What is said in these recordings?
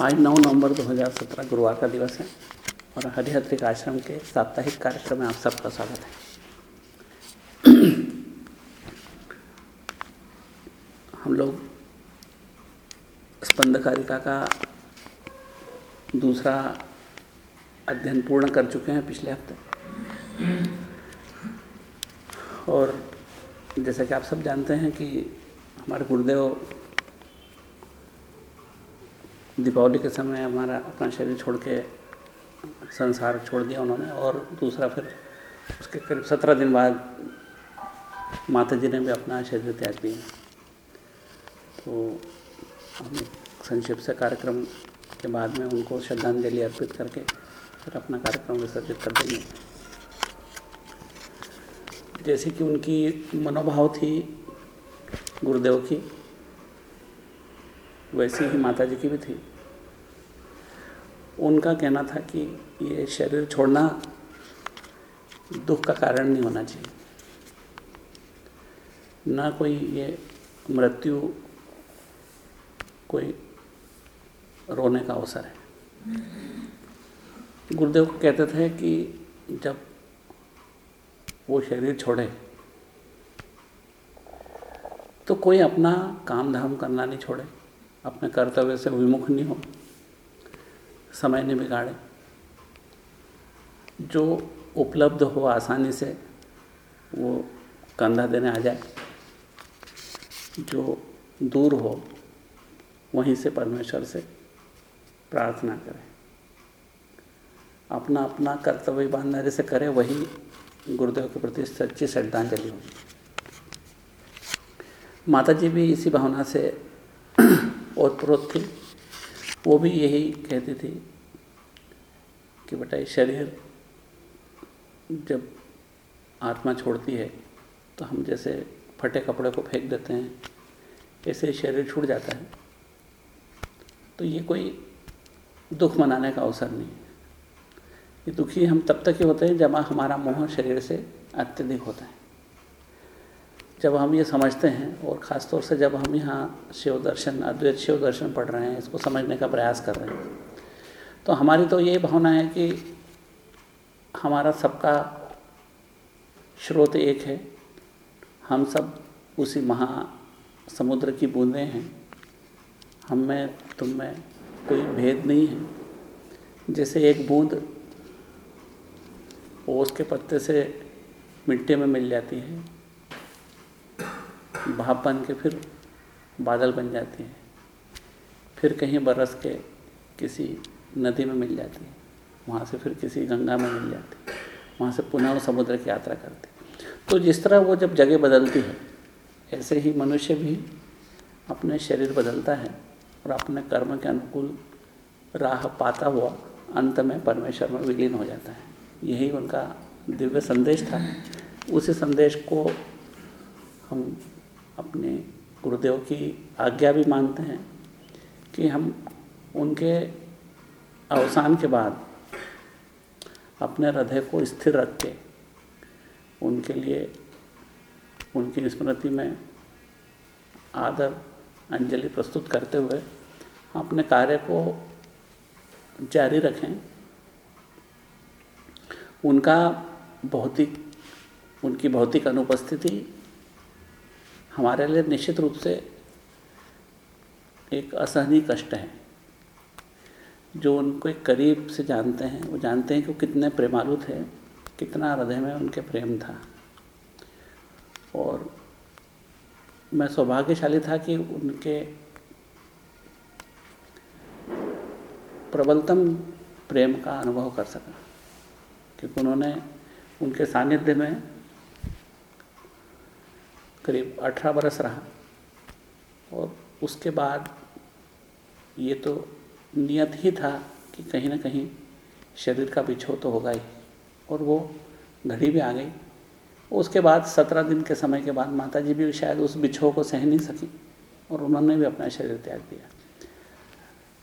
आज 9 नवंबर 2017 गुरुवार का दिवस है और हरिहत्रिक आश्रम के साप्ताहिक कार्यक्रम में आप सबका स्वागत है। हम लोग स्पंदकारिका का दूसरा अध्ययन पूर्ण कर चुके हैं पिछले हफ़्ते। और जैसा कि आप सब जानते हैं कि हमारे गुरुदेव दीपावली के समय हमारा अपना शरीर छोड़ के संसार छोड़ दिया उन्होंने और दूसरा फिर उसके करीब सत्रह दिन बाद माता जी ने भी अपना शरीर त्याग दिया। तो हम संक्षिप्त से कार्यक्रम के बाद में उनको श्रद्धांजलि अर्पित करके फिर अपना कार्यक्रम विसर्जित कर देंगे। जैसे कि उनकी मनोभाव थी गुरुदेव की वैसी ही माता जी की भी थी। उनका कहना था कि ये शरीर छोड़ना दुख का कारण नहीं होना चाहिए। ना कोई ये मृत्यु, कोई रोने का अवसर है। गुरुदेव कहते थे कि जब वो शरीर छोड़े तो कोई अपना काम धाम करना नहीं छोड़े। अपने कर्तव्य से विमुख नहीं हो। समय नहीं बिगाड़े। जो उपलब्ध हो आसानी से, वो कंधा देने आ जाए। जो दूर हो, वहीं से परमेश्वर से प्रार्थना करें। अपना अपना कर्तव्य ईमानदारी से करें, वही गुरुदेव के प्रति सच्ची श्रद्धांजलि होगी। माता जी भी इसी भावना से ओतप्रोत थी वो भी यही कहती थी कि बेटा शरीर जब आत्मा छोड़ती है तो हम जैसे फटे कपड़े को फेंक देते हैं, ऐसे शरीर छूट जाता है। तो ये कोई दुख मनाने का अवसर नहीं है। ये दुखी हम तब तक ही होते हैं जब हमारा मोह शरीर से अत्यधिक होता है। जब हम ये समझते हैं और ख़ास तौर से जब हम यहाँ शिव दर्शन, अद्वैत शिव दर्शन पढ़ रहे हैं, इसको समझने का प्रयास कर रहे हैं तो हमारी तो ये भावना है कि हमारा सबका स्रोत एक है। हम सब उसी महा समुद्र की बूंदें हैं। हम में, तुम में कोई भेद नहीं है। जैसे एक बूंद ओस के पत्ते से मिट्टी में मिल जाती है भाप बन के फिर बादल बन जाती है। फिर कहीं बरस के किसी नदी में मिल जाती है। वहाँ से फिर किसी गंगा में मिल जाती है। वहाँ से पुनः वो समुद्र की यात्रा करती है। तो जिस तरह वो जब जगह बदलती है, ऐसे ही मनुष्य भी अपने शरीर बदलता है और अपने कर्म के अनुकूल राह पाता हुआ अंत में परमेश्वर में विलीन हो जाता है। यही उनका दिव्य संदेश था। उसी संदेश को हम अपने गुरुदेव की आज्ञा भी मानते हैं कि हम उनके अवसान के बाद अपने हृदय को स्थिर रख के उनके लिए, उनकी स्मृति में आदर, अंजलि प्रस्तुत करते हुए अपने कार्य को जारी रखें। उनका भौतिक, उनकी भौतिक अनुपस्थिति हमारे लिए निश्चित रूप से एक असहनीय कष्ट है। जो उनको एक करीब से जानते हैं, वो जानते हैं कि वो कितने प्रेमालु थे कितना हृदय में उनके प्रेम था। और मैं सौभाग्यशाली था कि उनके प्रबलतम प्रेम का अनुभव कर सका, क्योंकि उन्होंने उनके सानिध्य में करीब अठारह बरस रहा। और उसके बाद ये तो नियत ही था कि कहीं ना कहीं शरीर का बिछो तो होगा ही, और वो घड़ी भी आ गई। उसके बाद सत्रह दिन के समय के बाद माता जी भी शायद उस बिछो को सह नहीं सकी, और उन्होंने भी अपना शरीर त्याग दिया।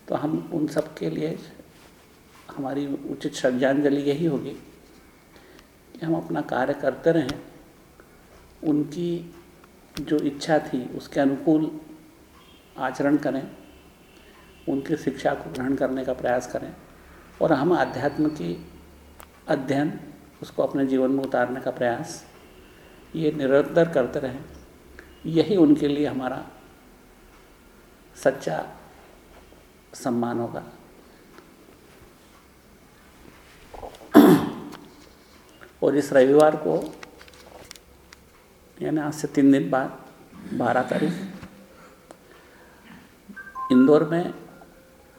तो हम उन सब के लिए हमारी उचित श्रद्धांजलि यही होगी कि हम अपना कार्य करते रहें। उनकी जो इच्छा थी, उसके अनुकूल आचरण करें, उनकी शिक्षा को ग्रहण करने का प्रयास करें और हम अध्यात्म की अध्ययन, उसको अपने जीवन में उतारने का प्रयास, ये निरंतर करते रहें। यही उनके लिए हमारा सच्चा सम्मान होगा। और इस रविवार को यानी आज से तीन दिन बाद, बारह तारीख, इंदौर में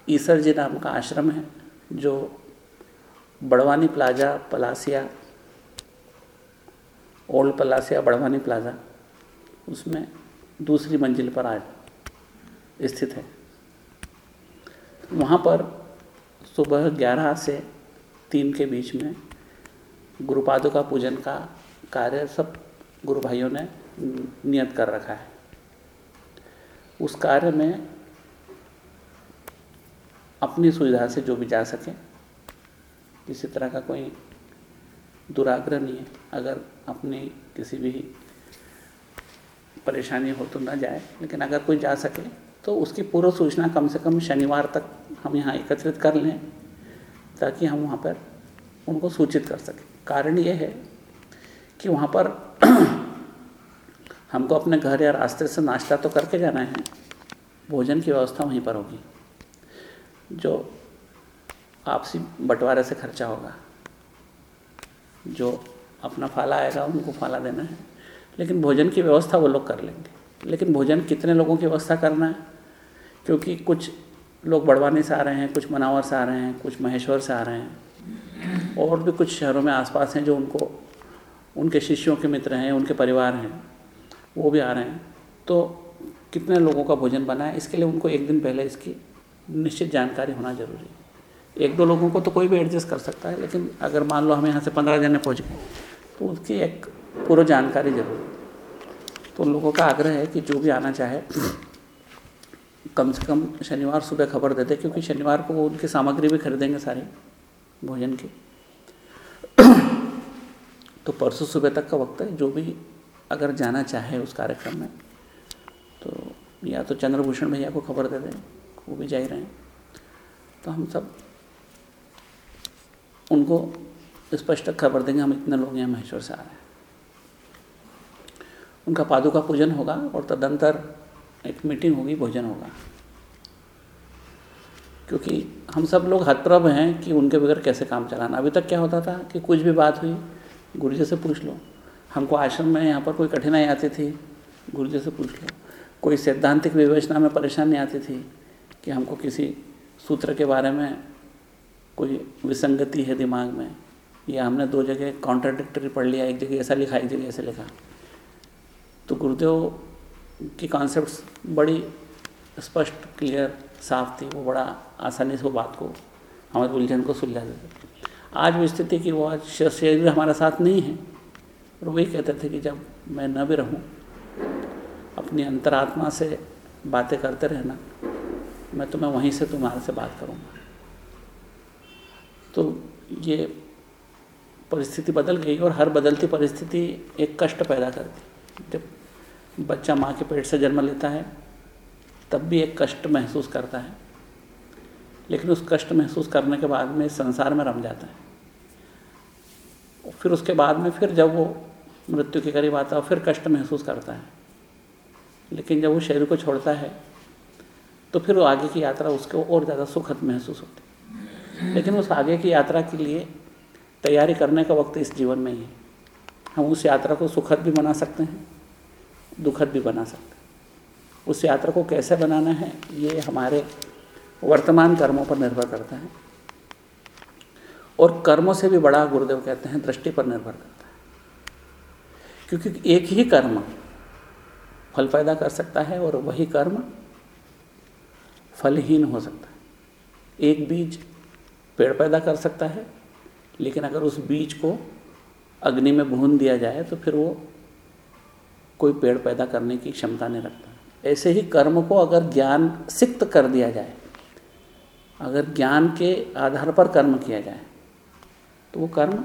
ईसर जी नाम का आश्रम है, जो Barwani plaza, Palasia, old Palasia, Barwani plaza, उसमें दूसरी मंजिल पर आज स्थित है। वहाँ पर सुबह ग्यारह से तीन के बीच में गुरुपादों का पूजन का कार्य सब गुरु भाइयों ने नियत कर रखा है। उस कार्य में अपनी सुविधा से जो भी जा सके, किसी तरह का कोई दुराग्रह नहीं है। अगर अपनी किसी भी परेशानी हो तो ना जाए, लेकिन अगर कोई जा सके तो उसकी पूर्व सूचना कम से कम शनिवार तक हम यहाँ एकत्रित कर लें, ताकि हम वहाँ पर उनको सूचित कर सकें। कारण ये है कि वहाँ पर हमको अपने घर या रास्ते से नाश्ता तो करके जाना है। भोजन की व्यवस्था वहीं पर होगी, जो आपसी बंटवारे से खर्चा होगा। जो अपना फाला आएगा, उनको फाला देना है। लेकिन भोजन की व्यवस्था वो लोग कर लेंगे। लेकिन भोजन कितने लोगों की व्यवस्था करना है? क्योंकि कुछ लोग बड़वानी से आ रहे हैं, कुछ मनावर से आ रहे हैं, कुछ महेश्वर से आ रहे हैं। और भी कुछ शहरों में आसपास हैं जो उनको, उनके शिष्यों के मित्र हैं, उनके परिवार हैं। वो भी आ रहे हैं। तो कितने लोगों का भोजन बना है, इसके लिए उनको एक दिन पहले इसकी निश्चित जानकारी होना ज़रूरी है। एक दो लोगों को तो कोई भी एडजस्ट कर सकता है, लेकिन अगर मान लो हम यहाँ से पंद्रह जने पहुँच गए तो उसकी एक पूर्व जानकारी ज़रूरी तो उन लोगों का आग्रह है कि जो भी आना चाहे, कम से कम शनिवार सुबह खबर दे दे, क्योंकि शनिवार को वो उनकी सामग्री भी खरीदेंगे सारी भोजन की। तो परसों सुबह तक का वक्त है, जो भी अगर जाना चाहे उस कार्यक्रम में तो या तो चंद्रभूषण भैया को खबर दे दें, वो भी जा ही रहे हैं। तो हम सब उनको स्पष्ट खबर देंगे, हम इतने लोग यहाँ महेश्वर से आ रहे हैं। उनका पादुका पूजन होगा और तदंतर एक मीटिंग होगी, भोजन होगा। क्योंकि हम सब लोग हतप्रभ हैं कि उनके बगैर कैसे काम चलाना। अभी तक क्या होता था कि कुछ भी बात हुई, गुरु जी से पूछ लो। हमको आश्रम में यहाँ पर कोई कठिनाई आती थी? गुरु जी से पूछ लो कोई सैद्धांतिक विवेचना में परेशानी आती थी कि हमको किसी सूत्र के बारे में कोई विसंगति है दिमाग में? या हमने दो जगह कॉन्ट्राडिक्टरी पढ़ लिया, एक जगह ऐसा लिखा, एक जगह ऐसे लिखा। तो गुरुदेव की कॉन्सेप्ट्स बड़ी स्पष्ट क्लियर साफ़ थी। वो बड़ा आसानी से वो बात को, हमारे उलझन को सुलझा देते आज वो स्थिति की वो आज शरीर हमारे साथ नहीं है। और वही कहते थे कि जब मैं न भी रहूँ, अपनी अंतरात्मा से बातें करते रहना, मैं तुम्हें वहीं से तुम्हारे से बात करूँगा। तो ये परिस्थिति बदल गई और हर बदलती परिस्थिति एक कष्ट पैदा करती। जब बच्चा माँ के पेट से जन्म लेता है, तब भी एक कष्ट महसूस करता है। लेकिन उस कष्ट महसूस करने के बाद में संसार में रम जाता है। फिर उसके बाद में फिर जब वो मृत्यु के करीब आता है और फिर कष्ट महसूस करता है। लेकिन जब वो शरीर को छोड़ता है तो फिर वो आगे की यात्रा उसको और ज़्यादा सुखद महसूस होती है। लेकिन उस आगे की यात्रा के लिए तैयारी करने का वक्त इस जीवन में ही है। हम उस यात्रा को सुखद भी बना सकते हैं, दुखद भी बना सकते हैं। उस यात्रा को कैसे बनाना है, ये हमारे वर्तमान कर्मों पर निर्भर करता है। और कर्मों से भी बड़ा गुरुदेव कहते हैं, दृष्टि पर निर्भर करता है। क्योंकि एक ही कर्म फल पैदा कर सकता है और वही कर्म फलहीन हो सकता है। एक बीज पेड़ पैदा कर सकता है, लेकिन अगर उस बीज को अग्नि में भून दिया जाए तो फिर वो कोई पेड़ पैदा करने की क्षमता नहीं रखता। ऐसे ही कर्म को अगर ज्ञान सिक्त कर दिया जाए, अगर ज्ञान के आधार पर कर्म किया जाए तो वो कर्म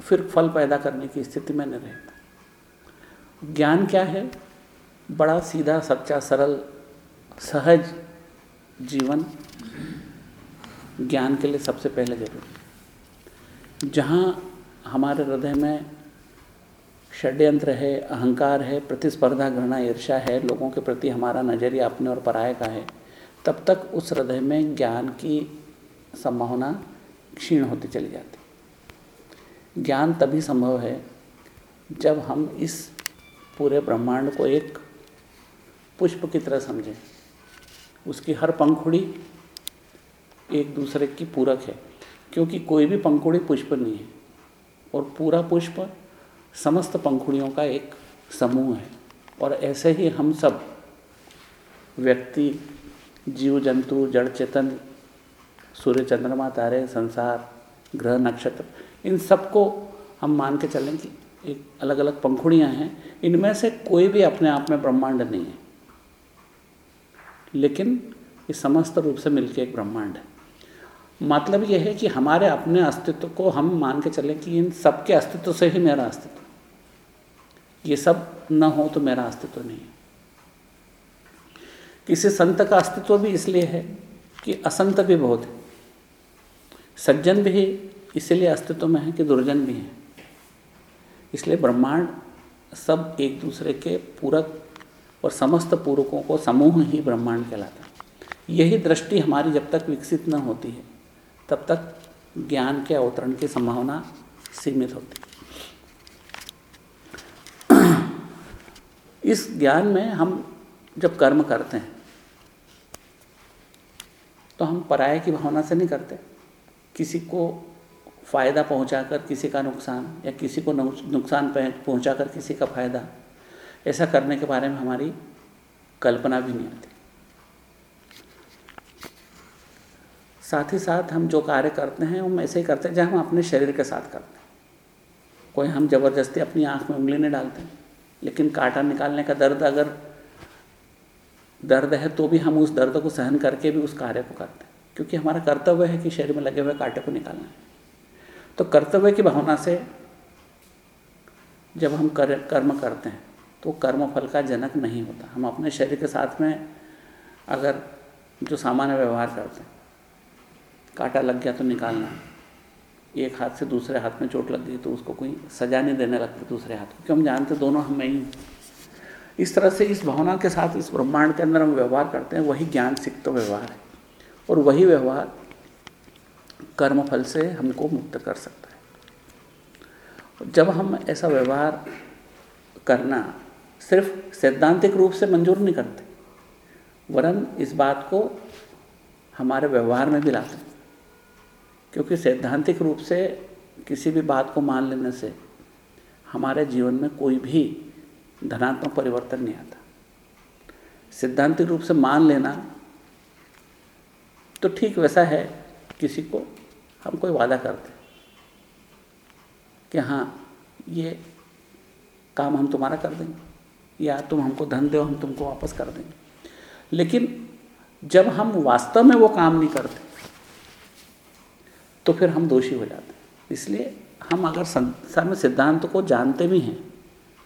फिर फल पैदा करने की स्थिति में नहीं रहता। ज्ञान क्या है? बड़ा, सीधा, सच्चा, सरल, सहज जीवन ज्ञान के लिए सबसे पहले ज़रूरी जहाँ हमारे हृदय में षड्यंत्र है, अहंकार है, प्रतिस्पर्धा, घृणा ईर्षा है, लोगों के प्रति हमारा नज़रिया अपने और पराये का है, तब तक उस हृदय में ज्ञान की संभावना क्षीण होती चली जाती ज्ञान तभी संभव है जब हम इस पूरे ब्रह्मांड को एक पुष्प की तरह समझें। उसकी हर पंखुड़ी एक दूसरे की पूरक है, क्योंकि कोई भी पंखुड़ी पुष्प नहीं है और पूरा पुष्प समस्त पंखुड़ियों का एक समूह है। और ऐसे ही हम सब, व्यक्ति जीव जंतु जड़ चेतन सूर्य चंद्रमा तारे, संसार, ग्रह, नक्षत्र इन सबको हम मान के चलें कि एक अलग अलग पंखुड़ियाँ हैं। इनमें से कोई भी अपने आप में ब्रह्मांड नहीं है। लेकिन ये समस्त रूप से मिलके एक ब्रह्मांड है। मतलब यह है कि हमारे अपने अस्तित्व को हम मान के चलें कि इन सबके अस्तित्व से ही मेरा अस्तित्व। ये सब न हो तो मेरा अस्तित्व नहीं है। किसी संत का अस्तित्व भी इसलिए है कि असंत भी बहुत है। सज्जन भी इसलिए अस्तित्व में है कि दुर्जन भी है। इसलिए ब्रह्मांड सब एक दूसरे के पूरक और समस्त पूरकों को समूह ही ब्रह्मांड कहलाता है। यही दृष्टि हमारी जब तक विकसित न होती है, तब तक ज्ञान के अवतरण की संभावना सीमित होती है। इस ज्ञान में हम जब कर्म करते हैं तो हम पराये की भावना से नहीं करते। किसी को फ़ायदा पहुंचाकर किसी का नुकसान या किसी को नुकसान पहुंचाकर किसी का फ़ायदा, ऐसा करने के बारे में हमारी कल्पना भी नहीं आती। साथ ही साथ हम जो कार्य करते हैं, हम ऐसे ही करते हैं, जहाँ हम अपने शरीर के साथ करते हैं। कोई हम ज़बरदस्ती अपनी आँख में उंगली नहीं डालते, लेकिन कांटा निकालने का दर्द अगर दर्द है तो भी हम उस दर्द को सहन करके भी उस कार्य को करते हैं। क्योंकि हमारा कर्तव्य है कि शरीर में लगे हुए कांटे को निकालना। है तो कर्तव्य की भावना से जब हम कर, कर्म करते हैं तो कर्म फल का जनक नहीं होता। हम अपने शरीर के साथ में अगर जो सामान्य व्यवहार करते हैं कांटा लग गया तो निकालना एक हाथ से दूसरे हाथ में चोट लग गई तो उसको कोई सजा नहीं देने लगती दूसरे हाथ को क्योंकि हम जानते दोनों हम ही। इस तरह से इस भावना के साथ इस ब्रह्मांड के अंदर हम व्यवहार करते हैं वही ज्ञान सिक्त व्यवहार है। और वही व्यवहार कर्म फल से हमको मुक्त कर सकता है। जब हम ऐसा व्यवहार करना सिर्फ़ सैद्धांतिक रूप से मंजूर नहीं करते, वरन इस बात को हमारे व्यवहार में भी लाते क्योंकि सैद्धांतिक रूप से किसी भी बात को मान लेने से हमारे जीवन में कोई भी धनात्मक परिवर्तन नहीं आता। सिद्धांतिक रूप से मान लेना तो ठीक वैसा है किसी को हम कोई वादा करते कि हाँ ये काम हम तुम्हारा कर देंगे, या तुम हमको धन दो, हम तुमको वापस कर देंगे। लेकिन जब हम वास्तव में वो काम नहीं करते तो फिर हम दोषी हो जाते हैं। इसलिए हम अगर संसार में सिद्धांत को जानते भी हैं,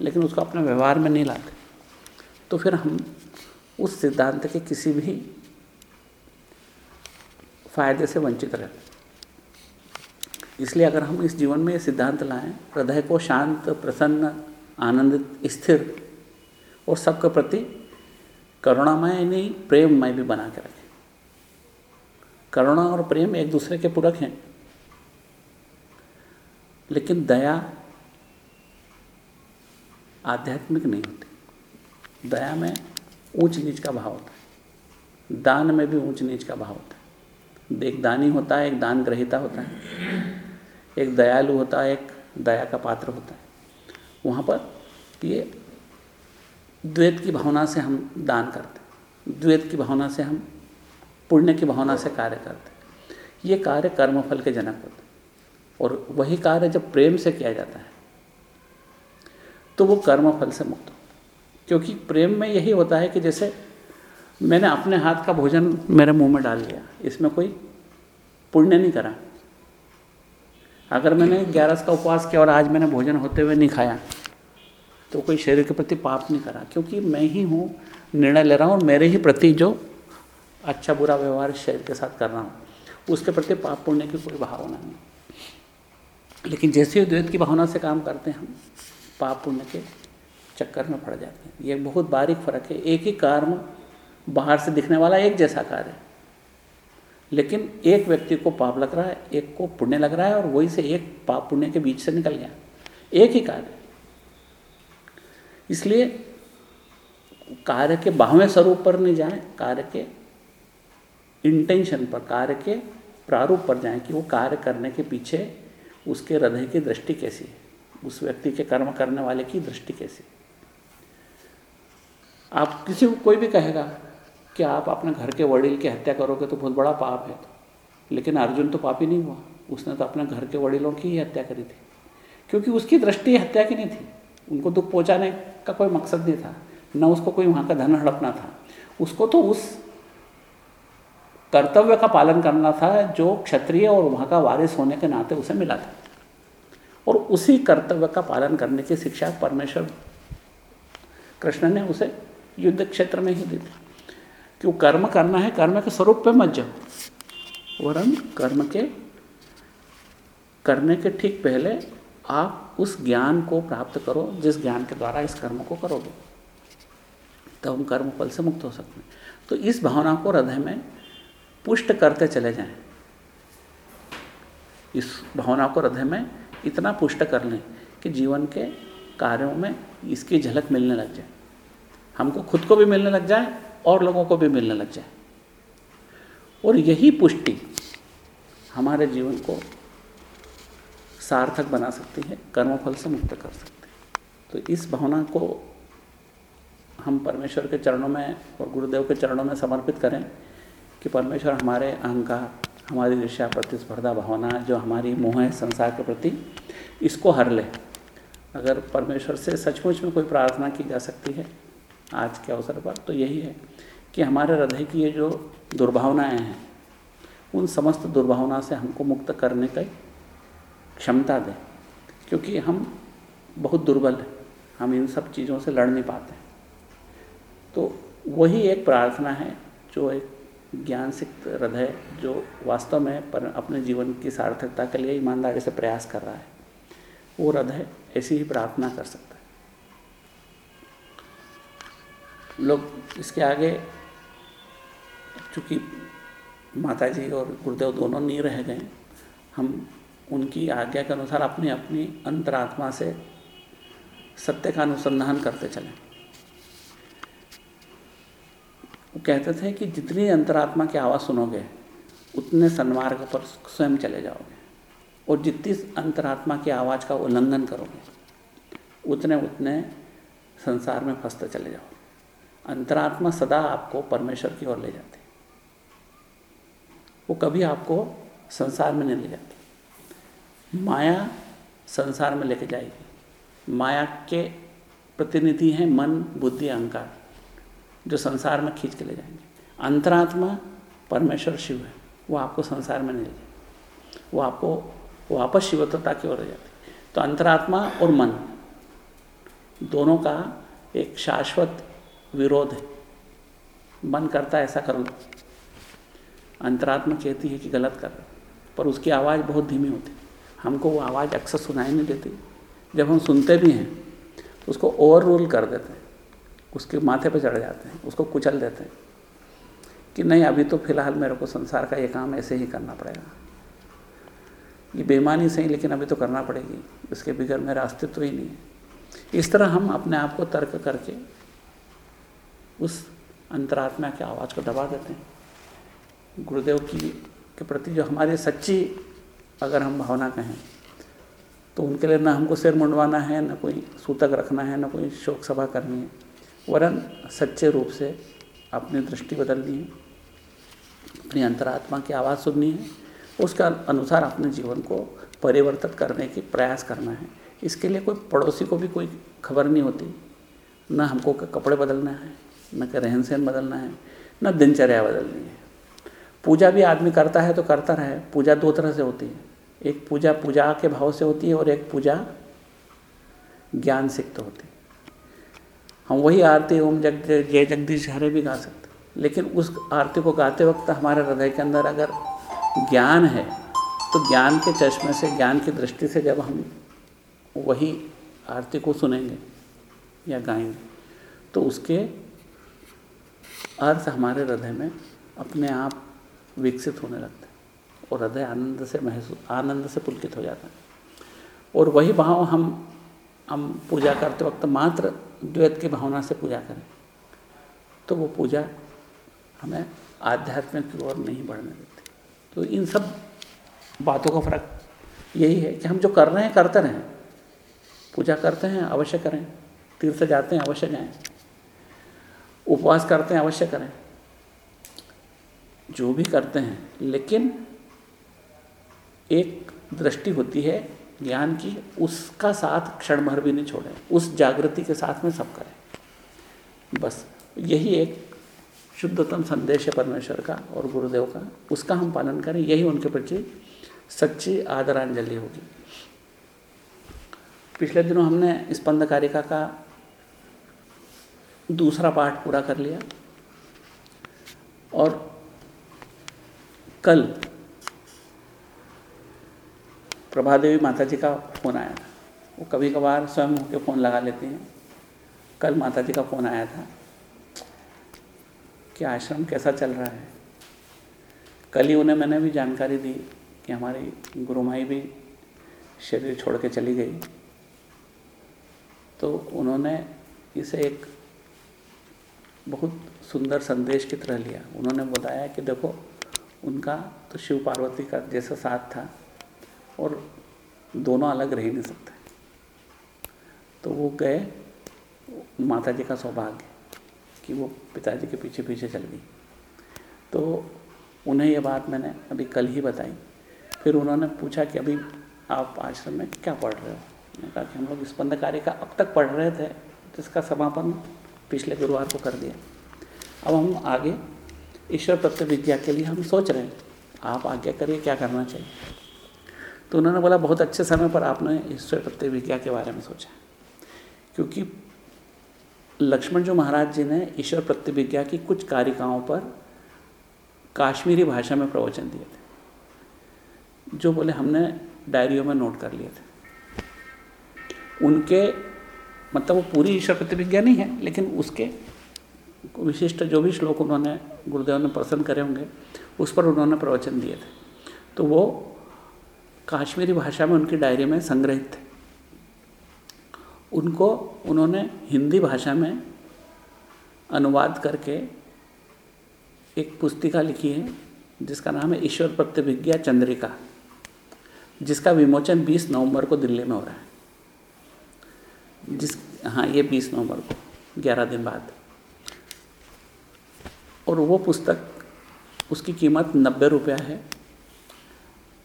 लेकिन उसको अपने व्यवहार में नहीं लाते तो फिर हम उस सिद्धांत के किसी भी फ़ायदे से वंचित रहते इसलिए अगर हम इस जीवन में ये सिद्धांत लाएँ, हृदय को शांत, प्रसन्न, आनंदित, स्थिर और सबके प्रति करुणामय नहीं प्रेममय भी बना के रखें। करुणा और प्रेम एक दूसरे के पूरक हैं। लेकिन दया आध्यात्मिक नहीं होती। दया में ऊंच नीच का भाव होता है। दान में भी ऊंच नीच का भाव होता है। एक दानी होता है, एक दान ग्रहिता होता है। एक दयालु होता है, एक दया का पात्र होता है। वहाँ पर ये द्वैत की भावना से हम दान करते हैं। द्वैत की भावना से हम, पुण्य की भावना से कार्य करते हैं। ये कार्य कर्मफल के जनक होते हैं। और वही कार्य जब प्रेम से किया जाता है तो वो कर्मफल से मुक्त होता है। क्योंकि प्रेम में यही होता है कि जैसे मैंने अपने हाथ का भोजन मेरे मुँह में डाल लिया। इसमें कोई पुण्य नहीं करा। अगर मैंने ग्यारस का उपवास किया और आज मैंने भोजन होते हुए नहीं खाया तो कोई शरीर के प्रति पाप नहीं करा। क्योंकि मैं ही हूँ, निर्णय ले रहा हूँ और मेरे ही प्रति जो अच्छा बुरा व्यवहार शरीर के साथ कर रहा हूँ, उसके प्रति पाप पुण्य की कोई भावना नहीं। लेकिन जैसे ही द्वैत की भावना से काम करते हैं हम, पाप पुण्य के चक्कर में पड़ जाते हैं। ये बहुत बारीक फ़र्क है। एक ही कर्म बाहर से दिखने वाला एक जैसा कार्य है। लेकिन एक व्यक्ति को पाप लग रहा है, एक को पुण्य लग रहा है और वही से एक पाप पुण्य के बीच से निकल गया। एक ही कार्य इसलिए कार्य के बाहवें स्वरूप पर नहीं जाए, कार्य के इंटेंशन पर, कार्य के प्रारूप पर जाएँ कि वो कार्य करने के पीछे उसके हृदय की दृष्टि कैसी है, उस व्यक्ति के कर्म करने वाले की दृष्टि कैसी है। आप किसी को कोई भी कहेगा कि आप अपने घर के वड़िल की हत्या करोगे तो बहुत बड़ा पाप है तो। लेकिन अर्जुन तो पापी नहीं हुआ। उसने तो अपने घर के वड़िलों की ही हत्या करी थी। क्योंकि उसकी दृष्टि हत्या की नहीं थी। उनको दुख पहुँचाने का कोई मकसद नहीं था। न उसको कोई वहाँ का धन हड़पना था। उसको तो उस कर्तव्य का पालन करना था जो क्षत्रिय और वहाँ का वारिस होने के नाते उसे मिला था। और उसी कर्तव्य का पालन करने की शिक्षा परमेश्वर कृष्ण ने उसे युद्ध क्षेत्र में ही दी थी। कि वो कर्म करना है, कर्म के स्वरूप पे मत जाओ। वरन कर्म के, करने के ठीक पहले आप उस ज्ञान को प्राप्त करो, जिस ज्ञान के द्वारा इस कर्म को करोगे। तब हम कर्म फल से मुक्त हो सकते हैं। तो इस भावना को हृदय में पुष्ट करते चले जाएँ। इस भावना को हृदय में इतना पुष्ट कर लें कि जीवन के कार्यों में इसकी झलक मिलने लग जाए। हमको खुद को भी मिलने लग जाए और लोगों को भी मिलने लग जाए। और यही पुष्टि हमारे जीवन को सार्थक बना सकती है, कर्मफल से मुक्त कर सकती है। तो इस भावना को हम परमेश्वर के चरणों में और गुरुदेव के चरणों में समर्पित करें कि परमेश्वर हमारे अहंकार, हमारी ईर्ष्या प्रतिस्पर्धा भावना, जो हमारी मोह है संसार के प्रति, इसको हर ले। अगर परमेश्वर से सचमुच में कोई प्रार्थना की जा सकती है आज के अवसर पर तो यही है कि हमारे हृदय की ये जो दुर्भावनाएँ हैं, उन समस्त दुर्भावना से हमको मुक्त करने की क्षमता दें। क्योंकि हम बहुत दुर्बल हैं, हम इन सब चीज़ों से लड़ नहीं पाते। तो वही एक प्रार्थना है, जो एक ज्ञान सिक्त हृदय, जो वास्तव में पर अपने जीवन की सार्थकता के लिए ईमानदारी से प्रयास कर रहा है, वो हृदय ऐसी ही प्रार्थना कर सकता है। लोग इसके आगे चूँकि माता जी और गुरुदेव दोनों नहीं रह गए, हम उनकी आज्ञा के अनुसार अपनी अपनी अंतरात्मा से सत्य का अनुसंधान करते चले। वो कहते थे कि जितनी अंतरात्मा की आवाज़ सुनोगे, उतने सन्मार्ग पर स्वयं चले जाओगे और जितनी अंतरात्मा की आवाज़ का उल्लंघन करोगे, उतने उतने संसार में फंसते चले जाओगे। अंतरात्मा सदा आपको परमेश्वर की ओर ले जाती वो कभी आपको संसार में नहीं ले जाती। माया संसार में लेके जाएगी। माया के प्रतिनिधि हैं मन, बुद्धि, अहंकार, जो संसार में खींच के ले जाएँगे। अंतरात्मा परमेश्वर शिव है, वो आपको संसार में नहीं ले जाए वो आपको वापस शिवत्वता की ओर ले जाती तो अंतरात्मा और मन, दोनों का एक शाश्वत विरोध है। मन करता है ऐसा कर अंतरात्मा कहती है कि गलत कर रहे पर उसकी आवाज़ बहुत धीमी होती हमको वो आवाज़ अक्सर सुनाई नहीं देती। जब हम सुनते भी हैं तो उसको ओवर रूल कर देते हैं। उसके माथे पर चढ़ जाते हैं, उसको कुचल देते हैं कि नहीं, अभी तो फ़िलहाल मेरे को संसार का ये काम ऐसे ही करना पड़ेगा। ये बेमानी सही, लेकिन अभी तो करना पड़ेगी। इसके बगैर मेरा अस्तित्व ही नहीं है। इस तरह हम अपने आप को तर्क करके उस अंतरात्मा की आवाज़ को दबा देते हैं। गुरुदेव की, के प्रति जो हमारी सच्ची अगर हम भावना कहें तो उनके लिए ना हमको सिर मुंडवाना है, ना कोई सूतक रखना है, ना कोई शोक सभा करनी है। वरन सच्चे रूप से अपनी दृष्टि बदलनी है, अपनी अंतरात्मा की आवाज़ सुननी है, उसका अनुसार अपने जीवन को परिवर्तित करने की प्रयास करना है। इसके लिए कोई पड़ोसी को भी कोई खबर नहीं होती। ना हमको कपड़े बदलना है, न रहन सहन बदलना है, न दिनचर्या बदलनी है। पूजा भी आदमी करता है तो करता रहे। पूजा दो तरह से होती है। एक पूजा पूजा के भाव से होती है और एक पूजा ज्ञान सिक्त होती है। हम वही आरती ओम जग जय जगदीश हरे भी गा सकते लेकिन उस आरती को गाते वक्त हमारे हृदय के अंदर अगर ज्ञान है तो ज्ञान के चश्मे से, ज्ञान की दृष्टि से जब हम वही आरती को सुनेंगे या गाएँगे तो उसके अर्थ हमारे हृदय में अपने आप विकसित होने लगते हैं और हृदय आनंद से महसूस, आनंद से पुलकित हो जाता है। और वही भाव हम हम पूजा करते वक्त मात्र द्वैत की भावना से पूजा करें तो वो पूजा हमें आध्यात्मिक की ओर नहीं बढ़ने देती। तो इन सब बातों का फ़र्क यही है कि हम जो कर रहे हैं, करते रहें। पूजा करते हैं, अवश्य करें। तीर्थ जाते हैं, अवश्य जाएँ। उपवास करते हैं, अवश्य करें। जो भी करते हैं, लेकिन एक दृष्टि होती है ज्ञान की, उसका साथ क्षण भर भी नहीं छोड़ें, उस जागृति के साथ में सब करें। बस यही एक शुद्धतम संदेश है परमेश्वर का और गुरुदेव का, उसका हम पालन करें, यही उनके प्रति सच्ची आदरांजलि होगी। पिछले दिनों हमने स्पंद कारिका का दूसरा पाठ पूरा कर लिया और कल प्रभा देवी माता जी का फ़ोन आया था। वो कभी कभार स्वयं होकर फ़ोन लगा लेती हैं। कल माता जी का फ़ोन आया था कि आश्रम कैसा चल रहा है। कल ही उन्हें मैंने भी जानकारी दी कि हमारी गुरुमाई भी शरीर छोड़ के चली गई। तो उन्होंने इसे एक बहुत सुंदर संदेश की तरह लिया। उन्होंने बताया कि देखो उनका तो शिव पार्वती का जैसा साथ था और दोनों अलग रह नहीं सकते। तो वो गए माता जी का सौभाग्य कि वो पिताजी के पीछे पीछे चल गई। तो उन्हें ये बात मैंने अभी कल ही बताई। फिर उन्होंने पूछा कि अभी आप आश्रम में क्या पढ़ रहे हो? मैंने कहा कि हम लोग स्पंद कार्य का अब तक पढ़ रहे थे, जिसका समापन पिछले गुरुवार को कर दिया। अब हम आगे ईश्वर तत्व विद्या के लिए हम सोच रहे हैं। आप आज्ञा करिए क्या करना चाहिए। तो उन्होंने बोला, बहुत अच्छे समय पर आपने ईश्वर तत्व विद्या के बारे में सोचा क्योंकि लक्ष्मण जो महाराज जी ने ईश्वर प्रतिविज्ञा की कुछ कारिकाओं पर काश्मीरी भाषा में प्रवचन दिए थे। जो बोले, हमने डायरियों में नोट कर लिए थे। उनके मतलब वो पूरी ईश्वर प्रतिविज्ञा नहीं है, लेकिन उसके विशिष्ट जो भी श्लोक उन्होंने गुरुदेव ने प्रसन्न करे होंगे, उस पर उन्होंने प्रवचन दिए थे। तो वो काश्मीरी भाषा में उनकी डायरी में संग्रहित थे। उनको, उन्होंने हिंदी भाषा में अनुवाद करके एक पुस्तिका लिखी है, जिसका नाम है ईश्वर प्रतिभिज्ञा चंद्रिका, जिसका विमोचन 20 नवंबर को दिल्ली में हो रहा है। जिस हाँ ये 20 नवंबर को 11 दिन बाद। और वो पुस्तक, उसकी कीमत नब्बे रुपया है।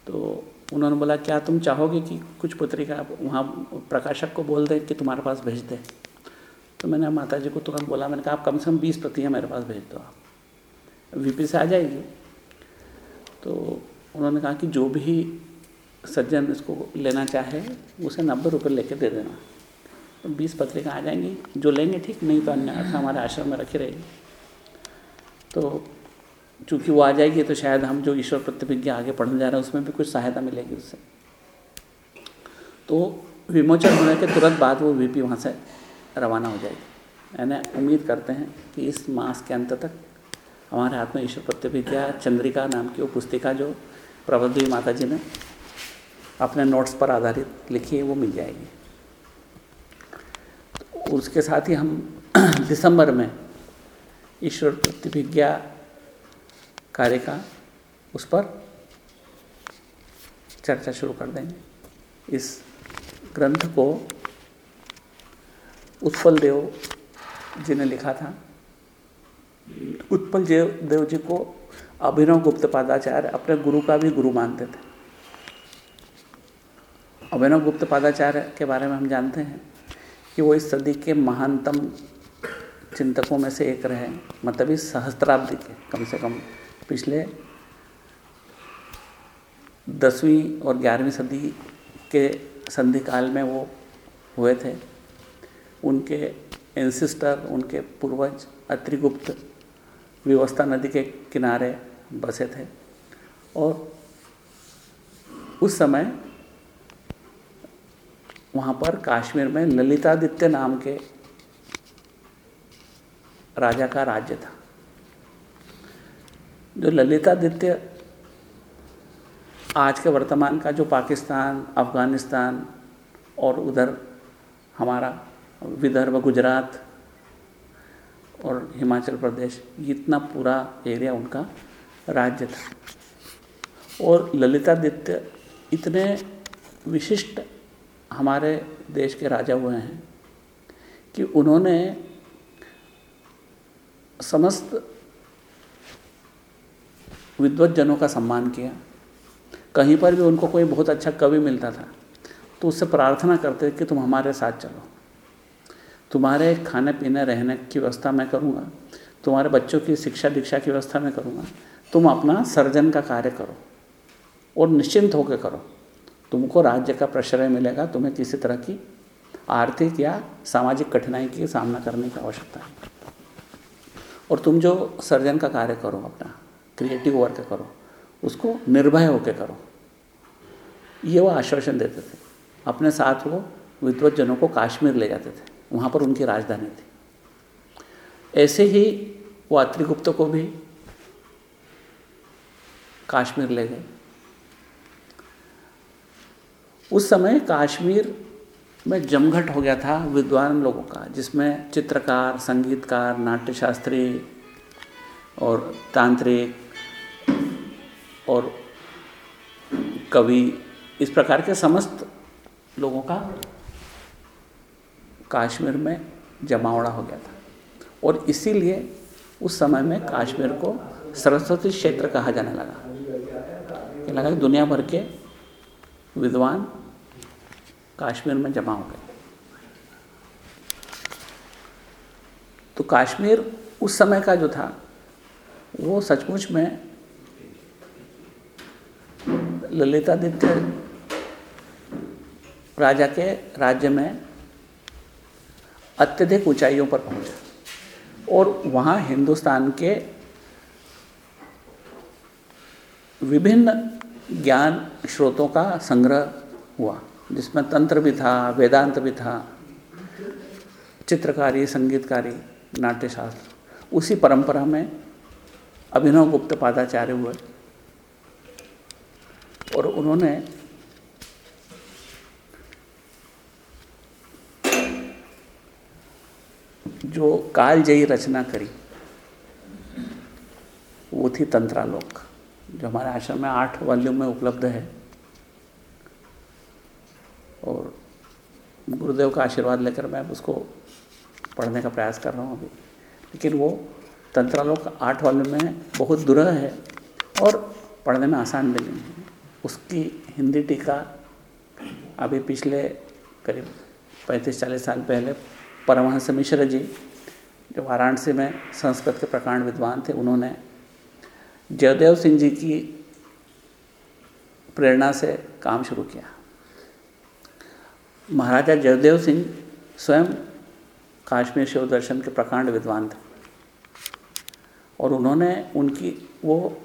तो उन्होंने बोला, क्या तुम चाहोगे कि कुछ पत्रिका आप वहाँ प्रकाशक को बोल दें कि तुम्हारे पास भेज दें? तो मैंने माता जी को तुरंत बोला, मैंने कहा, आप कम से कम बीस प्रतियाँ मेरे पास भेज दो आप। वीपी से आ जाएगी। तो उन्होंने कहा कि जो भी सज्जन इसको लेना चाहे, उसे नब्बे रुपये लेके दे देना। तो बीस पत्रिका आ जाएँगी। जो लेंगे, ठीक, नहीं तो अन्य हमारे आश्रम में रखी रहेगी। तो चूँकि वो आ जाएगी तो शायद हम जो ईश्वर प्रतिभिज्ञा आगे पढ़ने जा रहे हैं, उसमें भी कुछ सहायता मिलेगी उससे। तो विमोचन होने के तुरंत बाद वो वीपी वहाँ से रवाना हो जाएगी। यानी उम्मीद करते हैं कि इस मास के अंत तक हमारे हाथ में ईश्वर प्रतिभिज्ञा चंद्रिका नाम की वो पुस्तिका जो प्रबंधी माता जी ने अपने नोट्स पर आधारित लिखी है, वो मिल जाएगी। तो उसके साथ ही हम दिसंबर में ईश्वर प्रतिभिज्ञा कार्य का उस पर चर्चा शुरू कर देंगे। इस ग्रंथ को उत्पल देव जी ने लिखा था। उत्पल देव जी को अभिनव गुप्त पादाचार्य अपने गुरु का भी गुरु मानते थे। अभिनव गुप्त पादाचार्य के बारे में हम जानते हैं कि वो इस सदी के महानतम चिंतकों में से एक रहे मतलब इस सहस्त्राब्दी के, कम से कम पिछले दसवीं और ग्यारहवीं सदी के संधि काल में वो हुए थे। उनके एंसिस्टर, उनके पूर्वज अत्रिगुप्त व्यवस्था नदी के किनारे बसे थे। और उस समय वहाँ पर कश्मीर में ललितादित्य नाम के राजा का राज्य था। जो ललितादित्य आज के वर्तमान का जो पाकिस्तान, अफ़गानिस्तान और उधर हमारा विदर्भ, गुजरात और हिमाचल प्रदेश, इतना पूरा एरिया उनका राज्य था। और ललितादित्य इतने विशिष्ट हमारे देश के राजा हुए हैं कि उन्होंने समस्त विद्वत जनों का सम्मान किया। कहीं पर भी उनको कोई बहुत अच्छा कवि मिलता था तो उससे प्रार्थना करते कि तुम हमारे साथ चलो। तुम्हारे खाने पीने रहने की व्यवस्था मैं करूँगा, तुम्हारे बच्चों की शिक्षा दीक्षा की व्यवस्था मैं करूँगा, तुम अपना सर्जन का कार्य करो और निश्चिंत होकर करो। तुमको राज्य का प्रश्रय मिलेगा, तुम्हें किसी तरह की आर्थिक या सामाजिक कठिनाई की सामना करने की आवश्यकता है। और तुम जो सर्जन का कार्य करो अपना क्रिएटिव वर्क करो, उसको निर्भय होकर करो। ये वो आश्वासन देते थे। अपने साथ वो विद्वत जनों को काश्मीर ले जाते थे। वहाँ पर उनकी राजधानी थी। ऐसे ही वो अत्रिगुप्त को भी काश्मीर ले गए। उस समय काश्मीर में जमघट हो गया था विद्वान लोगों का, जिसमें चित्रकार, संगीतकार, नाट्यशास्त्री और तांत्रिक और कवि, इस प्रकार के समस्त लोगों का काश्मीर में जमावड़ा हो गया था। और इसीलिए उस समय में काश्मीर को सरस्वती क्षेत्र कहा जाने लगा। कि लगा कि दुनिया भर के विद्वान काश्मीर में जमा हो गए। तो काश्मीर उस समय का जो था, वो सचमुच में ललितादित्य राजा के राज्य में अत्यधिक ऊंचाइयों पर पहुँचा और वहाँ हिंदुस्तान के विभिन्न ज्ञान स्रोतों का संग्रह हुआ। जिसमें तंत्र भी था, वेदांत भी था, चित्रकारी, संगीतकारी, नाट्यशास्त्र, उसी परंपरा में अभिनव गुप्त पादाचार्य हुए। और उन्होंने जो कालजयी रचना करी, वो थी तंत्रालोक, जो हमारे आश्रम में आठ वॉल्यूम में उपलब्ध है। और गुरुदेव का आशीर्वाद लेकर मैं उसको पढ़ने का प्रयास कर रहा हूँ अभी। लेकिन वो तंत्रालोक आठ वॉल्यूम में बहुत दुरह है और पढ़ने में आसान भी नहीं है। उसकी हिंदी टीका अभी पिछले करीब पैंतीस चालीस साल पहले परमहंस मिश्र जी, जो वाराणसी में संस्कृत के प्रकांड विद्वान थे, उन्होंने जयदेव सिंह जी की प्रेरणा से काम शुरू किया। महाराजा जयदेव सिंह स्वयं काश्मीर शिव दर्शन के प्रकांड विद्वान थे। और उन्होंने उनकी, वो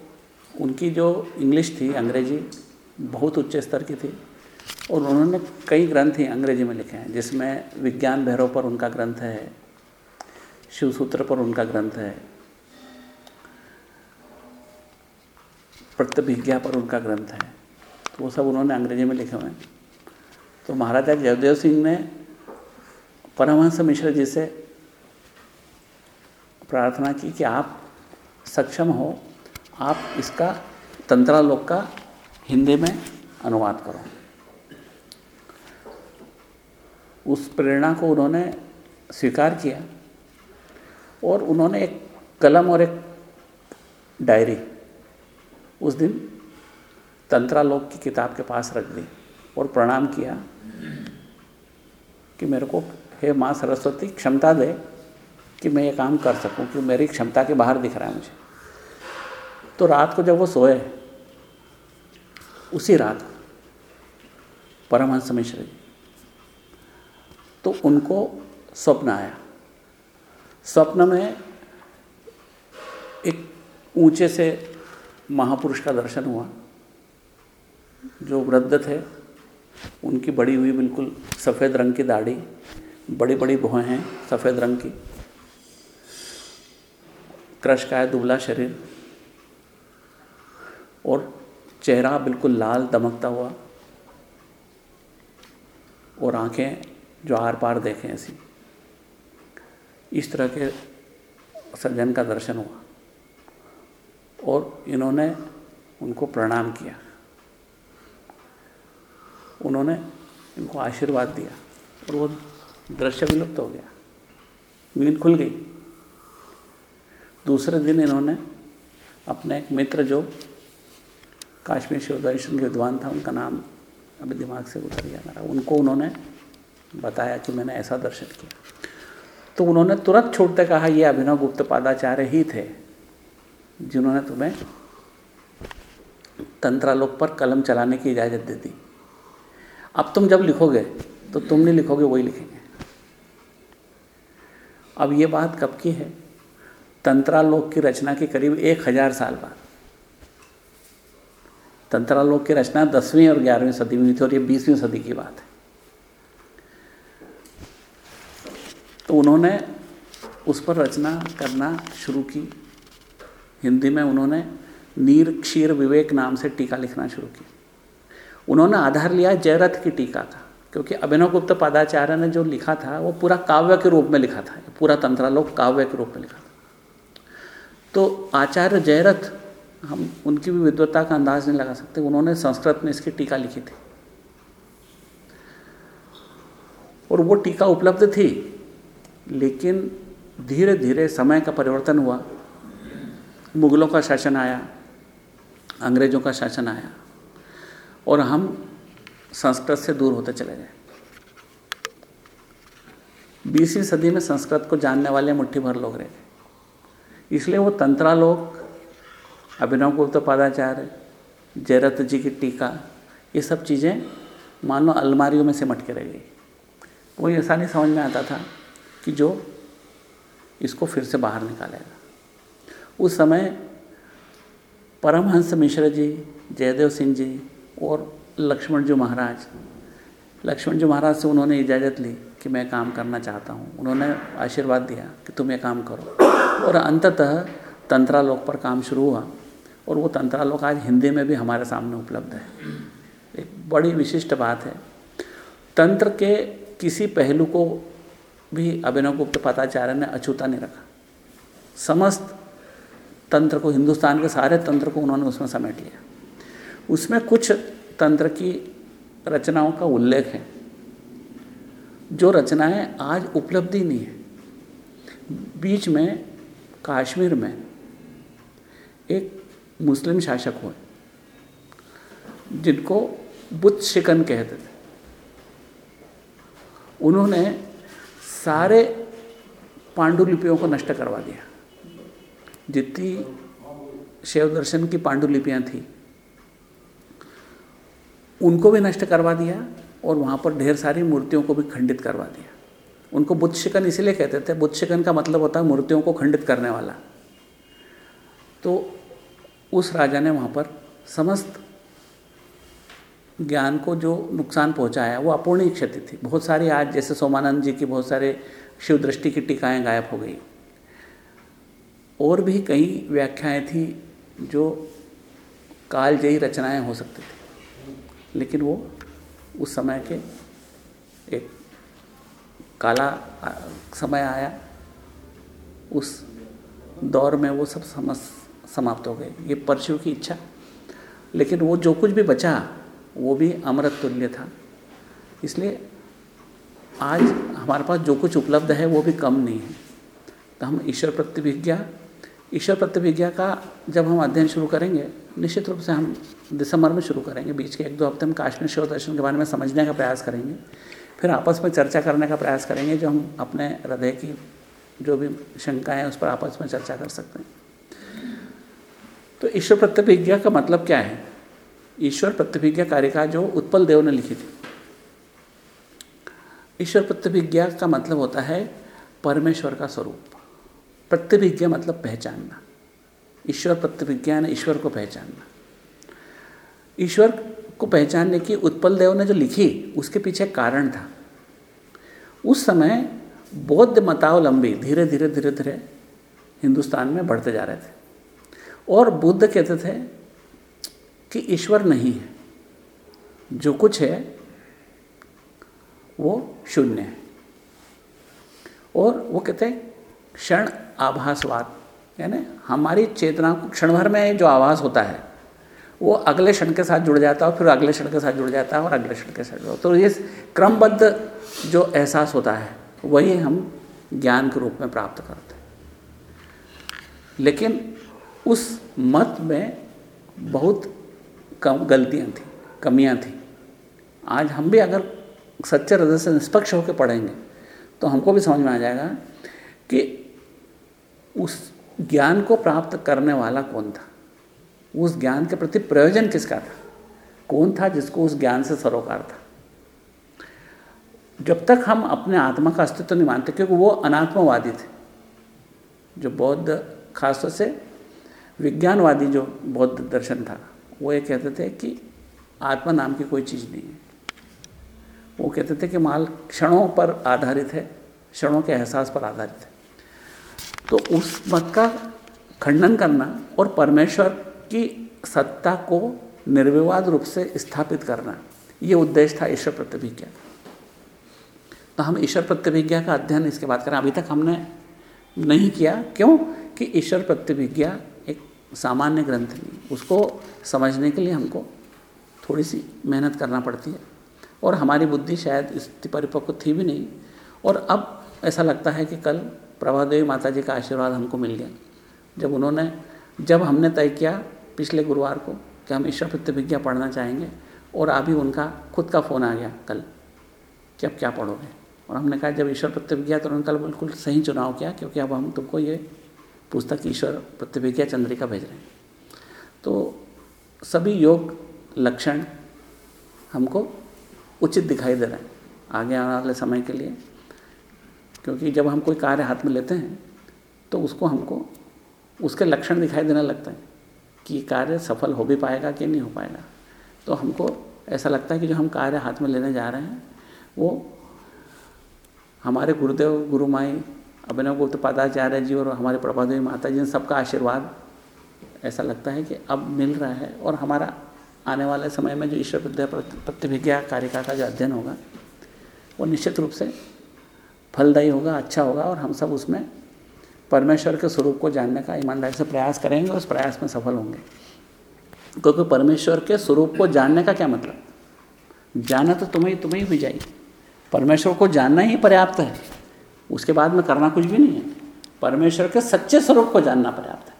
उनकी जो इंग्लिश थी, अंग्रेज़ी, बहुत उच्च स्तर की थी। और उन्होंने कई ग्रंथ ही अंग्रेज़ी में लिखे हैं, जिसमें विज्ञान भैरव पर उनका ग्रंथ है, शिवसूत्र पर उनका ग्रंथ है, प्रत्यभिज्ञा पर उनका ग्रंथ है। तो वो सब उन्होंने अंग्रेज़ी में लिखे हुए हैं। तो महाराजा जयदेव सिंह ने परमहंस मिश्र जी से प्रार्थना की कि आप सक्षम हो, आप इसका तंत्रालोक का हिंदी में अनुवाद करो। उस प्रेरणा को उन्होंने स्वीकार किया और उन्होंने एक कलम और एक डायरी उस दिन तंत्रालोक की किताब के पास रख दी और प्रणाम किया। कि मेरे को, हे माँ सरस्वती, क्षमता दे कि मैं ये काम कर सकूँ, कि मेरी क्षमता के बाहर दिख रहा है मुझे। तो रात को जब वो सोए, उसी रात परमहंस मिश्र जी तो उनको स्वप्न आया। स्वप्न में एक ऊँचे से महापुरुष का दर्शन हुआ, जो वृद्ध थे उनकी बड़ी हुई बिल्कुल सफ़ेद रंग की दाढ़ी बड़ी बड़ी भुएँ हैं, सफ़ेद रंग की। क्रश का है दुबला शरीर। और चेहरा बिल्कुल लाल, दमकता हुआ। और आँखें जो आर पार देखें ऐसी। इस तरह के सज्जन का दर्शन हुआ। और इन्होंने उनको प्रणाम किया। उन्होंने इनको आशीर्वाद दिया और वो दृश्य विलुप्त हो गया। नींद खुल गई। दूसरे दिन इन्होंने अपने एक मित्र जो काश्मीर शिव दर्शन के विद्वान था, उनका नाम अभी दिमाग से उतर गया मेरा। उनको उन्होंने बताया कि मैंने ऐसा दर्शन किया। तो उन्होंने तुरंत छोड़ते कहा, ये अभिनव गुप्त पादाचार्य ही थे जिन्होंने तुम्हें तंत्रालोक पर कलम चलाने की इजाज़त दे दी। अब तुम जब लिखोगे तो तुम नहीं लिखोगे, वही लिखेंगे। अब ये बात कब की है? तंत्रालोक की रचना के करीब एक हज़ार साल बाद। तंत्रालोक की रचना दसवीं और ग्यारहवीं सदी में हुई थी और ये बीसवीं सदी की बात है। तो उन्होंने उस पर रचना करना शुरू की। हिंदी में उन्होंने नीर क्षीर विवेक नाम से टीका लिखना शुरू की उन्होंने आधार लिया जयरथ की टीका का, क्योंकि अभिनव गुप्त पादाचार्य ने जो लिखा था, वो पूरा काव्य के रूप में लिखा था, पूरा तंत्रालोक काव्य के रूप में लिखा था। तो आचार्य जयरथ, हम उनकी भी विद्वता का अंदाज नहीं लगा सकते, उन्होंने संस्कृत में इसकी टीका लिखी थी। और वो टीका उपलब्ध थी, लेकिन धीरे धीरे समय का परिवर्तन हुआ। मुगलों का शासन आया, अंग्रेज़ों का शासन आया और हम संस्कृत से दूर होते चले गए। बीसवीं सदी में संस्कृत को जानने वाले मुट्ठी भर लोग रहे इसलिए वो तंत्रालोक, अभिनव गुप्त पादाचार्य जयरथ जी की टीका, ये सब चीज़ें मान अलमारियों में से मटके रह गई। वो ऐसा नहीं समझ में आता था कि जो इसको फिर से बाहर निकालेगा। उस समय परमहंस मिश्र जी, जयदेव सिंह जी और लक्ष्मण जी महाराज, लक्ष्मण जी महाराज से उन्होंने इजाज़त ली कि मैं काम करना चाहता हूँ। उन्होंने आशीर्वाद दिया कि तुम ये काम करो। और अंततः तंत्रालोक पर काम शुरू हुआ और वो तंत्रालोक आज हिंदी में भी हमारे सामने उपलब्ध है। एक बड़ी विशिष्ट बात है। तंत्र के किसी पहलू को भी अभिनव गुप्त पताचार्य ने अछूता नहीं रखा। समस्त तंत्र को, हिंदुस्तान के सारे तंत्र को उन्होंने उसमें समेट लिया। उसमें कुछ तंत्र की रचनाओं का उल्लेख है। जो रचनाएँ आज उपलब्ध ही नहीं है। बीच में कश्मीर में एक मुस्लिम शासक हुए, जिनको बुद्ध शिकन कहते थे। उन्होंने सारे पांडुलिपियों को नष्ट करवा दिया। जितनी शिव दर्शन की पांडुलिपियाँ थी उनको भी नष्ट करवा दिया और वहाँ पर ढेर सारी मूर्तियों को भी खंडित करवा दिया। उनको बुद्ध शिकन इसीलिए कहते थे, बुद्ध शिकन का मतलब होता है मूर्तियों को खंडित करने वाला। तो उस राजा ने वहाँ पर समस्त ज्ञान को जो नुकसान पहुँचाया, वो अपूर्णीय क्षति थी। बहुत सारी आज जैसे सोमानंद जी की बहुत सारे शिव दृष्टि की टीकाएँ गायब हो गई। और भी कई व्याख्याएँ थी जो कालजयी रचनाएँ हो सकती थी। लेकिन वो उस समय के एक काला समय आया। उस दौर में वो सब समझ समाप्त हो गए। ये परशु की इच्छा। लेकिन वो जो कुछ भी बचा, वो भी अमृत तुल्य था। इसलिए आज हमारे पास जो कुछ उपलब्ध है, वो भी कम नहीं है। तो हम ईश्वर प्रतिभिज्ञा ईश्वर प्रतिभिज्ञा का जब हम अध्ययन शुरू करेंगे, निश्चित रूप से हम दिसंबर में शुरू करेंगे, बीच के एक दो हफ़्ते में काश्मीर शिव दर्शन के बारे में समझने का प्रयास करेंगे। फिर आपस में चर्चा करने का प्रयास करेंगे जो हम अपने हृदय की जो भी शंकाएँ हैं, उस पर आपस में चर्चा कर सकते हैं। तो ईश्वर प्रतिभिज्ञा का मतलब क्या है? ईश्वर प्रतिभिज्ञा कारिका जो उत्पल देव ने लिखी थी। ईश्वर प्रतिभिज्ञा का मतलब होता है परमेश्वर का स्वरूप। प्रतिभिज्ञा मतलब पहचानना। ईश्वर प्रतिभिज्ञा ने ईश्वर को पहचानना। ईश्वर को पहचानने की उत्पल देव ने जो लिखी, उसके पीछे कारण था। उस समय बौद्ध मतावलंबी धीरे धीरे धीरे धीरे हिंदुस्तान में बढ़ते जा रहे थे। और बुद्ध कहते थे कि ईश्वर नहीं है। जो कुछ है, वो शून्य है। और वो कहते हैं, क्षण आभासवाद, यानी हमारी चेतना को क्षण भर में जो आभास होता है वो अगले क्षण के साथ जुड़ जाता है और फिर अगले क्षण के साथ जुड़ जाता है और अगले क्षण के साथ जुड़ तो ये क्रमबद्ध जो एहसास होता है, वही हम ज्ञान के रूप में प्राप्त करते हैं। लेकिन उस मत में बहुत कम गलतियाँ थी, कमियाँ थी। आज हम भी अगर सच्चे हृदय से निष्पक्ष होकर पढ़ेंगे तो हमको भी समझ में आ जाएगा कि उस ज्ञान को प्राप्त करने वाला कौन था। उस ज्ञान के प्रति प्रयोजन किसका था? कौन था जिसको उस ज्ञान से सरोकार था? जब तक हम अपने आत्मा का अस्तित्व नहीं मानते, क्योंकि वो अनात्मवादी थे। जो बौद्ध, खासतौर से विज्ञानवादी जो बौद्ध दर्शन था, वो ये कहते थे कि आत्मा नाम की कोई चीज़ नहीं है। वो कहते थे कि माल क्षणों पर आधारित है, क्षणों के एहसास पर आधारित है। तो उस मत का खंडन करना और परमेश्वर की सत्ता को निर्विवाद रूप से स्थापित करना। ये उद्देश्य था ईश्वर प्रतिभिज्ञा। तो हम ईश्वर प्रतिभिज्ञा का अध्ययन इसके बाद करें। अभी तक हमने नहीं किया। क्यों? कि ईश्वर प्रतिभिज्ञा एक सामान्य ग्रंथ नहीं उसको समझने के लिए हमको थोड़ी सी मेहनत करना पड़ती है। और हमारी बुद्धि शायद इस परिपक्व थी भी नहीं। और अब ऐसा लगता है कि कल प्रभादेवी माता जी का आशीर्वाद हमको मिल गया। जब उन्होंने जब हमने तय किया पिछले गुरुवार को कि हम ईश्वर प्रतिभिज्ञा पढ़ना चाहेंगे और अभी उनका खुद का फ़ोन आ गया कल कि अब क्या पढ़ोगे? और हमने कहा, जब ईश्वर प्रतिभिज्ञा तो उन्होंने कल बिल्कुल सही चुनाव किया क्योंकि अब हम तुमको ये पुस्तक ईश्वर प्रतिभिज्ञा चंद्रिका भेज रहे हैं। तो सभी योग लक्षण हमको उचित दिखाई दे रहे हैं आगे आने वाले समय के लिए। क्योंकि जब हम कोई कार्य हाथ में लेते हैं तो उसको हमको उसके लक्षण दिखाई देने लगते हैं कि कार्य सफल हो भी पाएगा कि नहीं हो पाएगा। तो हमको ऐसा लगता है कि जो हम कार्य हाथ में लेने जा रहे हैं, वो हमारे गुरुदेव, गुरु माई, अभिनव गुप्त पादाचार्य जी और हमारे प्रभादेवी माता जी सबका आशीर्वाद, ऐसा लगता है कि अब मिल रहा है और हमारा आने वाले समय में जो ईश्वर विद्या प्रतिभिज्ञा कारिका का जो अध्ययन होगा, वो निश्चित रूप से फलदायी होगा अच्छा होगा और हम सब उसमें परमेश्वर के स्वरूप को जानने का ईमानदारी से प्रयास करेंगे उस प्रयास में सफल होंगे। क्योंकि परमेश्वर के स्वरूप को जानने का क्या मतलब? जाना तो तुम्हें तुम्हें ही जाए परमेश्वर को जानना ही पर्याप्त है। उसके बाद में करना कुछ भी नहीं है। परमेश्वर के सच्चे स्वरूप को जानना पर्याप्त है।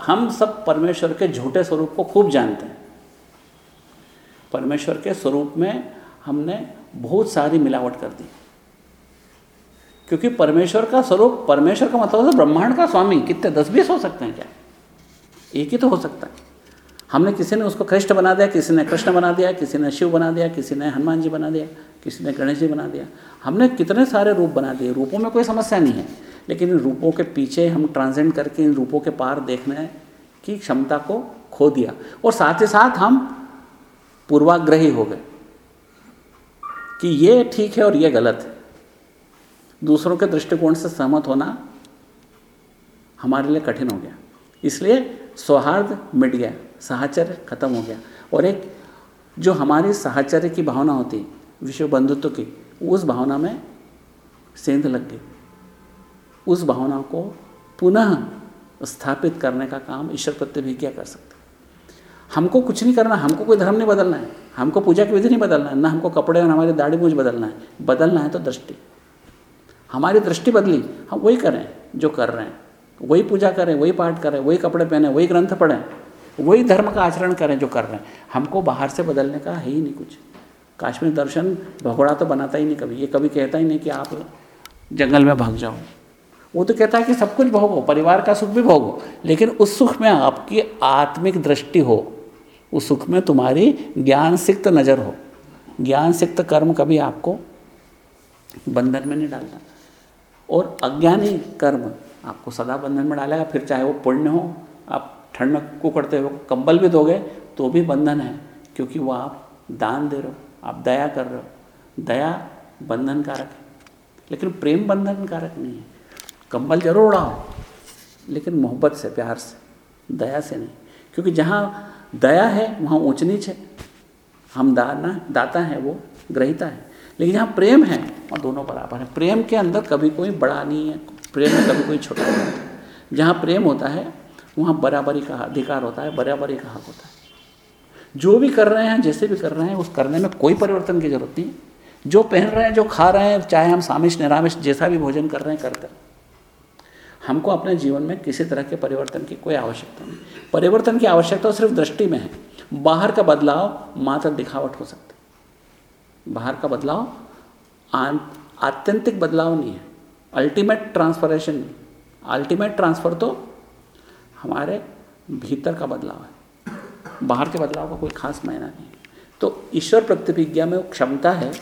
हम सब परमेश्वर के झूठे स्वरूप को खूब जानते हैं। परमेश्वर के स्वरूप में हमने बहुत सारी मिलावट कर दी। क्योंकि परमेश्वर का स्वरूप, परमेश्वर का मतलब है ब्रह्मांड का स्वामी। कितने? दस बीस हो सकते हैं क्या? एक ही तो हो सकता है। हमने किसी ने उसको कृष्ण बना दिया, किसी ने कृष्ण बना दिया, किसी ने शिव बना दिया, किसी ने हनुमान जी बना दिया, किसी ने गणेश जी बना दिया। हमने कितने सारे रूप बना दिए। रूपों में कोई समस्या नहीं है। लेकिन इन रूपों के पीछे हम ट्रांसेंड करके इन रूपों के पार देखने की क्षमता को खो दिया। और साथ ही साथ हम पूर्वाग्रही हो गए कि ये ठीक है और ये गलत है। दूसरों के दृष्टिकोण से सहमत होना हमारे लिए कठिन हो गया। इसलिए सौहार्द मिट गया, साहचर्य खत्म हो गया। और एक जो हमारी साहचर्य की भावना होती, विश्व बंधुत्व की, उस भावना में सेंध लग गई। उस भावना को पुनः स्थापित करने का काम ईश्वर क्या कर सकते हमको कुछ नहीं करना, हमको कोई धर्म नहीं बदलना है। हमको पूजा की विधि नहीं बदलना है, ना हमको कपड़े और हमारी दाढ़ी मूझ बदलना है। बदलना है तो दृष्टि। हमारी दृष्टि बदली। हम वही करें, जो कर रहे हैं। वही पूजा करें, वही पाठ करें, वही कपड़े पहने, वही ग्रंथ पढ़ें, वही धर्म का आचरण करें, जो कर रहे हैं। हमको बाहर से बदलने का है ही नहीं कुछ। काश्मीर दर्शन भगोड़ा तो बनाता ही नहीं कभी। ये कभी कहता ही नहीं कि आप जंगल में भाग जाओ। वो तो कहता है कि सब कुछ भोगो, परिवार का सुख भी भोगो, लेकिन उस सुख में आपकी आत्मिक दृष्टि हो। उस सुख में तुम्हारी ज्ञान सिक्त नज़र हो। ज्ञान सिक्त कर्म कभी आपको बंधन में नहीं डालना और अज्ञानी कर्म आपको सदा बंधन में डालेगा फिर चाहे वो पुण्य हो, आप ठंड में कुकड़ते हो, कंबल भी दोगे तो भी बंधन है, क्योंकि वो आप दान दे रहे हो, आप दया कर रहे हो। दया बंधन कारक है। लेकिन प्रेम बंधन कारक नहीं है। कंबल ज़रूर उड़ाओ, लेकिन मोहब्बत से, प्यार से, दया से नहीं। क्योंकि जहाँ दया है, वहाँ ऊँच नीच है। हम दाना, दाता है, वो ग्रहिता है। लेकिन जहाँ प्रेम है। वहाँ दोनों बराबर है। प्रेम के अंदर कभी कोई बड़ा नहीं है, प्रेम में कभी कोई छोटा नहीं होता जहाँ प्रेम होता है, वहाँ बराबरी का अधिकार होता है, बराबरी का हक होता है। जो भी कर रहे हैं, जैसे भी कर रहे हैं, उस करने में कोई परिवर्तन की ज़रूरत नहीं जो पहन रहे हैं, जो खा रहे हैं, चाहे हम सामिश, निरामिश, जैसा भी भोजन कर रहे हैं, करते हैं। हमको अपने जीवन में किसी तरह के परिवर्तन की कोई आवश्यकता नहीं। परिवर्तन की आवश्यकता सिर्फ़ दृष्टि में है। बाहर का बदलाव मात्र दिखावट हो सकता है। बाहर का बदलाव आत्यंतिक बदलाव नहीं है। अल्टीमेट ट्रांसफॉरेशन नहीं। अल्टीमेट ट्रांसफ़र तो हमारे भीतर का बदलाव है। बाहर के बदलाव का कोई खास मायना नहीं तो ईश्वर प्रतिभिज्ञा में वो क्षमता है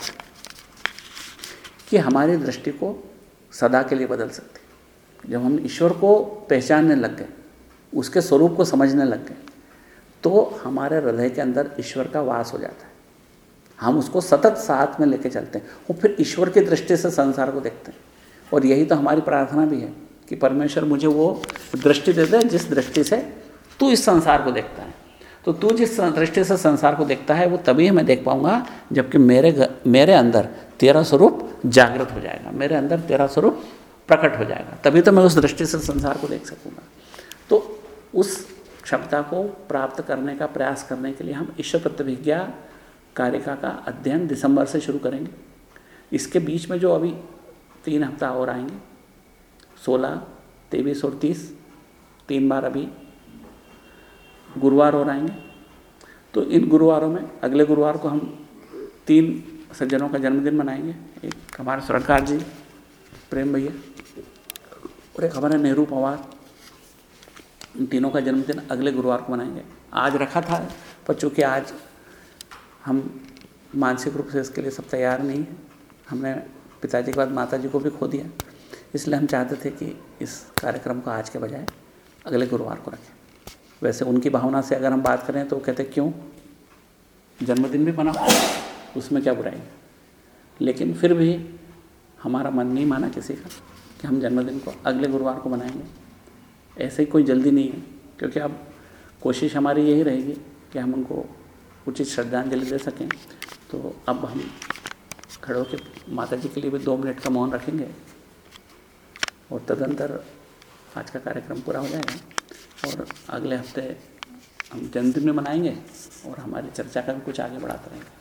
कि हमारी दृष्टि को सदा के लिए बदल सकती जब हम ईश्वर को पहचानने लग गए, उसके स्वरूप को समझने लग गए तो हमारे हृदय के अंदर ईश्वर का वास हो जाता है। हम उसको सतत साथ में लेके चलते हैं। और फिर ईश्वर की दृष्टि से संसार को देखते हैं। और यही तो हमारी प्रार्थना भी है कि परमेश्वर मुझे वो दृष्टि दे दे, जिस दृष्टि से तू इस संसार को देखता है। तो तू जिस दृष्टि से संसार को देखता है, वो तभी मैं देख पाऊँगा जबकि मेरे मेरे अंदर तेरा स्वरूप जागृत हो जाएगा। मेरे अंदर तेरा स्वरूप प्रकट हो जाएगा। तभी तो मैं उस दृष्टि से संसार को देख सकूँगा। तो उस क्षमता को प्राप्त करने का प्रयास करने के लिए हम ईश्वर प्रतिभिज्ञा कारिका का अध्ययन दिसंबर से शुरू करेंगे। इसके बीच में जो अभी तीन हफ़्ता और आएँगे, सोलह, तेईस और तीस, तीन बार अभी गुरुवार और आएँगे। तो इन गुरुवारों में अगले गुरुवार को हम तीन सज्जनों का जन्मदिन मनाएँगे। एक हमारे सरकार जी, प्रेम भैया, और एक हमारे नेहरू पवार, इन तीनों का जन्मदिन अगले गुरुवार को मनाएँगे। आज रखा था, पर चूँकि आज हम मानसिक रूप से इसके लिए सब तैयार नहीं हैं। हमने पिताजी के बाद माता जी को भी खो दिया। इसलिए हम चाहते थे कि इस कार्यक्रम को आज के बजाय अगले गुरुवार को रखें। वैसे उनकी भावना से अगर हम बात करें तो कहते क्यों? जन्मदिन भी मनाओ उसमें क्या बुराई है? लेकिन फिर भी हमारा मन नहीं माना किसी का कि हम जन्मदिन को अगले गुरुवार को मनाएँगे। ऐसे ही कोई जल्दी नहीं है, क्योंकि अब कोशिश हमारी यही रहेगी कि हम उनको उचित श्रद्धांजलि दे सकें। तो अब हम खड़े होकर माता जी के लिए भी दो मिनट का मौन रखेंगे और तदंतर आज का कार्यक्रम पूरा हो जाएगा और अगले हफ़्ते हम जन्मदिन में मनाएँगे और हमारी चर्चा का भी कुछ आगे बढ़ाते रहेंगे।